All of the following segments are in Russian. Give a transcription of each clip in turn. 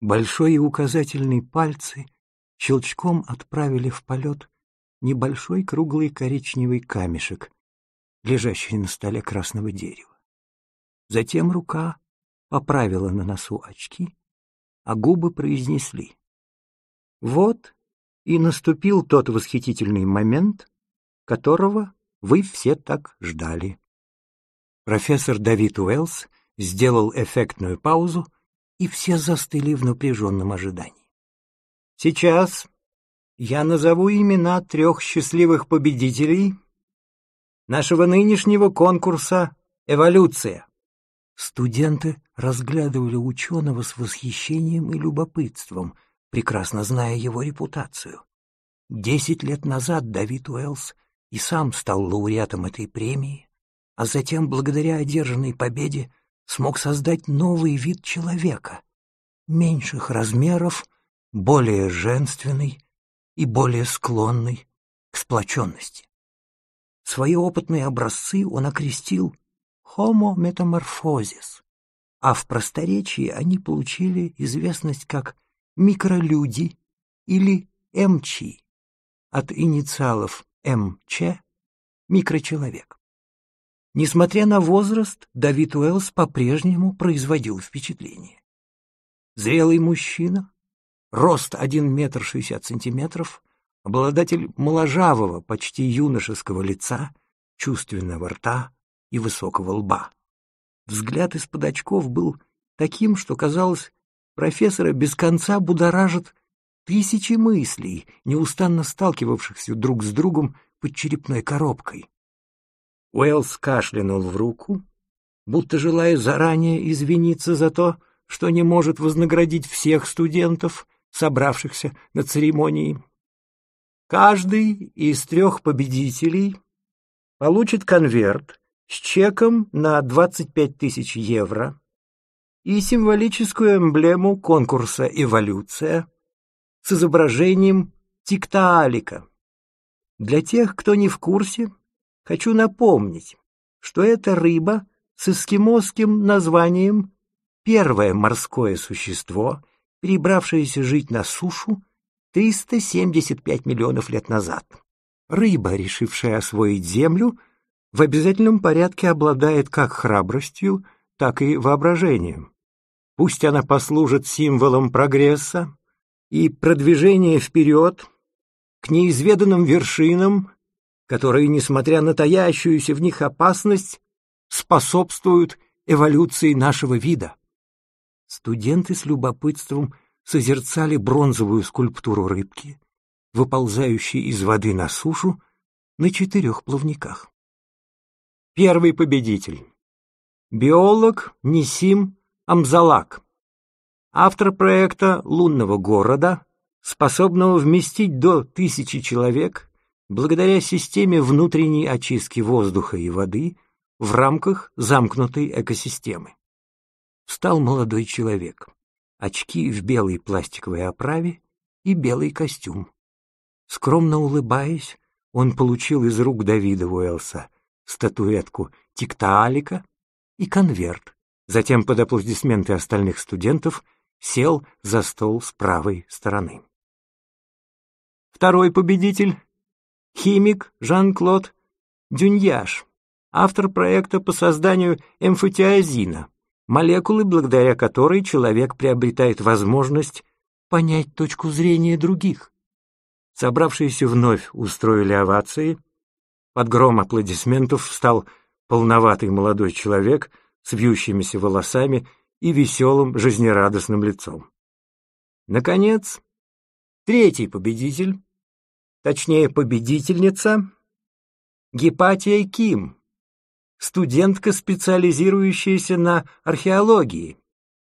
Большой и указательный пальцы щелчком отправили в полет небольшой круглый коричневый камешек, лежащий на столе красного дерева. Затем рука поправила на носу очки, а губы произнесли. Вот и наступил тот восхитительный момент, которого вы все так ждали. Профессор Давид Уэллс сделал эффектную паузу, и все застыли в напряженном ожидании. Сейчас я назову имена трех счастливых победителей нашего нынешнего конкурса «Эволюция». Студенты разглядывали ученого с восхищением и любопытством, прекрасно зная его репутацию. Десять лет назад Давид Уэллс и сам стал лауреатом этой премии, а затем, благодаря одержанной победе, смог создать новый вид человека, меньших размеров, более женственный и более склонный к сплоченности. Свои опытные образцы он окрестил Homo metamorphosis, а в просторечии они получили известность как микролюди или МЧ, от инициалов МЧ — микрочеловек. Несмотря на возраст, Давид Уэллс по-прежнему производил впечатление. Зрелый мужчина, рост 1 метр 60 сантиметров, обладатель моложавого, почти юношеского лица, чувственного рта и высокого лба. Взгляд из-под очков был таким, что, казалось, профессора без конца будоражит тысячи мыслей, неустанно сталкивавшихся друг с другом под черепной коробкой. Уэллс кашлянул в руку, будто желая заранее извиниться за то, что не может вознаградить всех студентов, собравшихся на церемонии. Каждый из трех победителей получит конверт с чеком на 25 тысяч евро и символическую эмблему конкурса «Эволюция» с изображением тиктаалика. Для тех, кто не в курсе, хочу напомнить, что эта рыба с эскимосским названием первое морское существо, перебравшееся жить на сушу 375 миллионов лет назад. Рыба, решившая освоить Землю, в обязательном порядке обладает как храбростью, так и воображением. Пусть она послужит символом прогресса и продвижения вперед к неизведанным вершинам, которые, несмотря на таящуюся в них опасность, способствуют эволюции нашего вида. Студенты с любопытством созерцали бронзовую скульптуру рыбки, выползающей из воды на сушу на четырех плавниках. Первый победитель. Биолог Нисим Амзалак. Автор проекта лунного города, способного вместить до тысячи человек благодаря системе внутренней очистки воздуха и воды в рамках замкнутой экосистемы встал молодой человек. Очки в белой пластиковой оправе и белый костюм. Скромно улыбаясь, он получил из рук Давида Уэлса статуэтку Тиктаалика и конверт. Затем под аплодисменты остальных студентов сел за стол с правой стороны. Второй победитель — химик Жан-Клод Дюньяш, автор проекта по созданию эмфотиазина, молекулы, благодаря которой человек приобретает возможность понять точку зрения других. Собравшиеся вновь устроили овации. Под гром аплодисментов встал полноватый молодой человек с вьющимися волосами и веселым, жизнерадостным лицом. Наконец, третий победитель, точнее победительница, Гепатия Ким, студентка, специализирующаяся на археологии,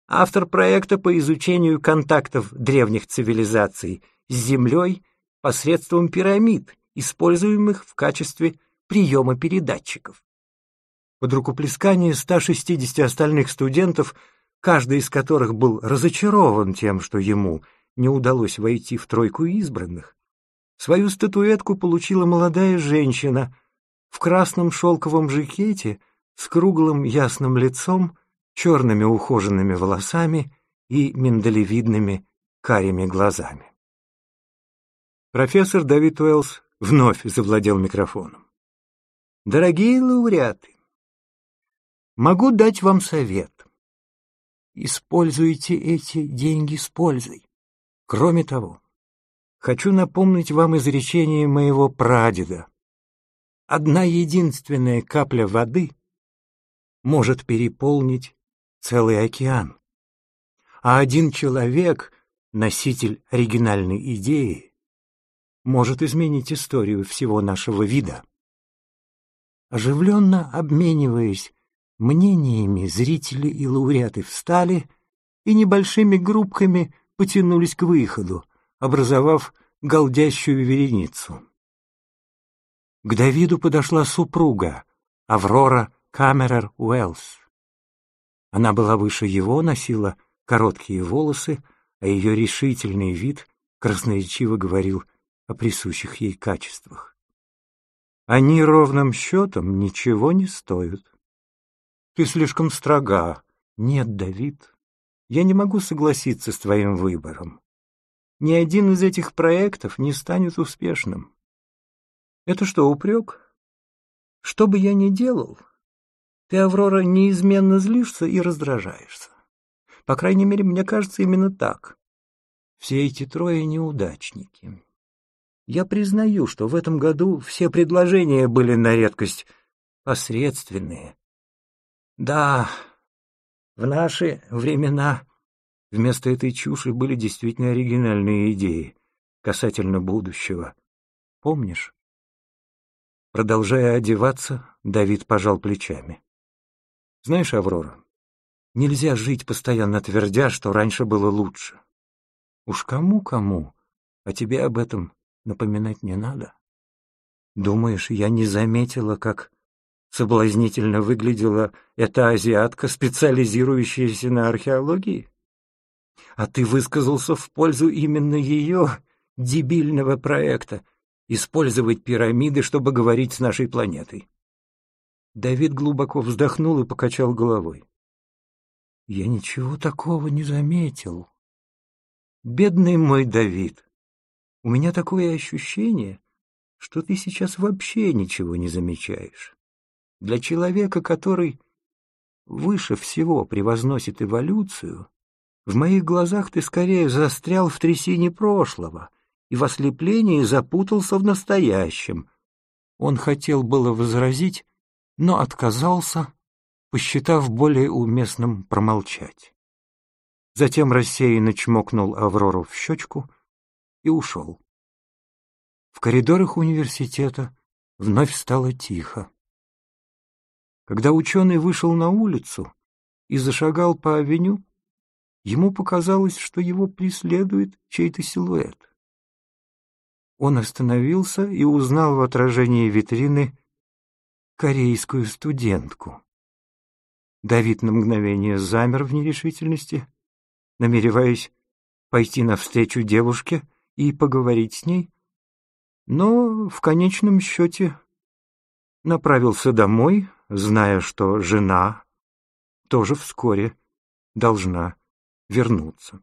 автор проекта по изучению контактов древних цивилизаций с Землей посредством пирамид, используемых в качестве приема передатчиков. Под рукоплескание 160 остальных студентов, каждый из которых был разочарован тем, что ему не удалось войти в тройку избранных, свою статуэтку получила молодая женщина — в красном шелковом жакете с круглым ясным лицом, черными ухоженными волосами и миндалевидными карими глазами. Профессор Давид Уэллс вновь завладел микрофоном. Дорогие лауреаты, могу дать вам совет. Используйте эти деньги с пользой. Кроме того, хочу напомнить вам изречение моего прадеда. Одна единственная капля воды может переполнить целый океан. А один человек, носитель оригинальной идеи, может изменить историю всего нашего вида. Оживленно обмениваясь мнениями, зрители и лауреаты встали и небольшими группками потянулись к выходу, образовав голдящую вереницу. К Давиду подошла супруга, Аврора Камерер Уэллс. Она была выше его, носила короткие волосы, а ее решительный вид красноречиво говорил о присущих ей качествах. Они ровным счетом ничего не стоят. Ты слишком строга. Нет, Давид, я не могу согласиться с твоим выбором. Ни один из этих проектов не станет успешным. Это что, упрек? Что бы я ни делал, ты, Аврора, неизменно злишься и раздражаешься. По крайней мере, мне кажется именно так. Все эти трое неудачники. Я признаю, что в этом году все предложения были на редкость посредственные. Да, в наши времена вместо этой чуши были действительно оригинальные идеи касательно будущего. Помнишь? Продолжая одеваться, Давид пожал плечами. Знаешь, Аврора, нельзя жить постоянно твердя, что раньше было лучше. Уж кому-кому, а тебе об этом напоминать не надо. Думаешь, я не заметила, как соблазнительно выглядела эта азиатка, специализирующаяся на археологии? А ты высказался в пользу именно ее дебильного проекта — использовать пирамиды, чтобы говорить с нашей планетой. Давид глубоко вздохнул и покачал головой. Я ничего такого не заметил. Бедный мой Давид, у меня такое ощущение, что ты сейчас вообще ничего не замечаешь. Для человека, который выше всего превозносит эволюцию, в моих глазах ты скорее застрял в трясине прошлого и в ослеплении запутался в настоящем. Он хотел было возразить, но отказался, посчитав более уместным промолчать. Затем рассеянно чмокнул Аврору в щечку и ушел. В коридорах университета вновь стало тихо. Когда ученый вышел на улицу и зашагал по авеню, ему показалось, что его преследует чей-то силуэт. Он остановился и узнал в отражении витрины корейскую студентку. Давид на мгновение замер в нерешительности, намереваясь пойти навстречу девушке и поговорить с ней, но в конечном счете направился домой, зная, что жена тоже вскоре должна вернуться.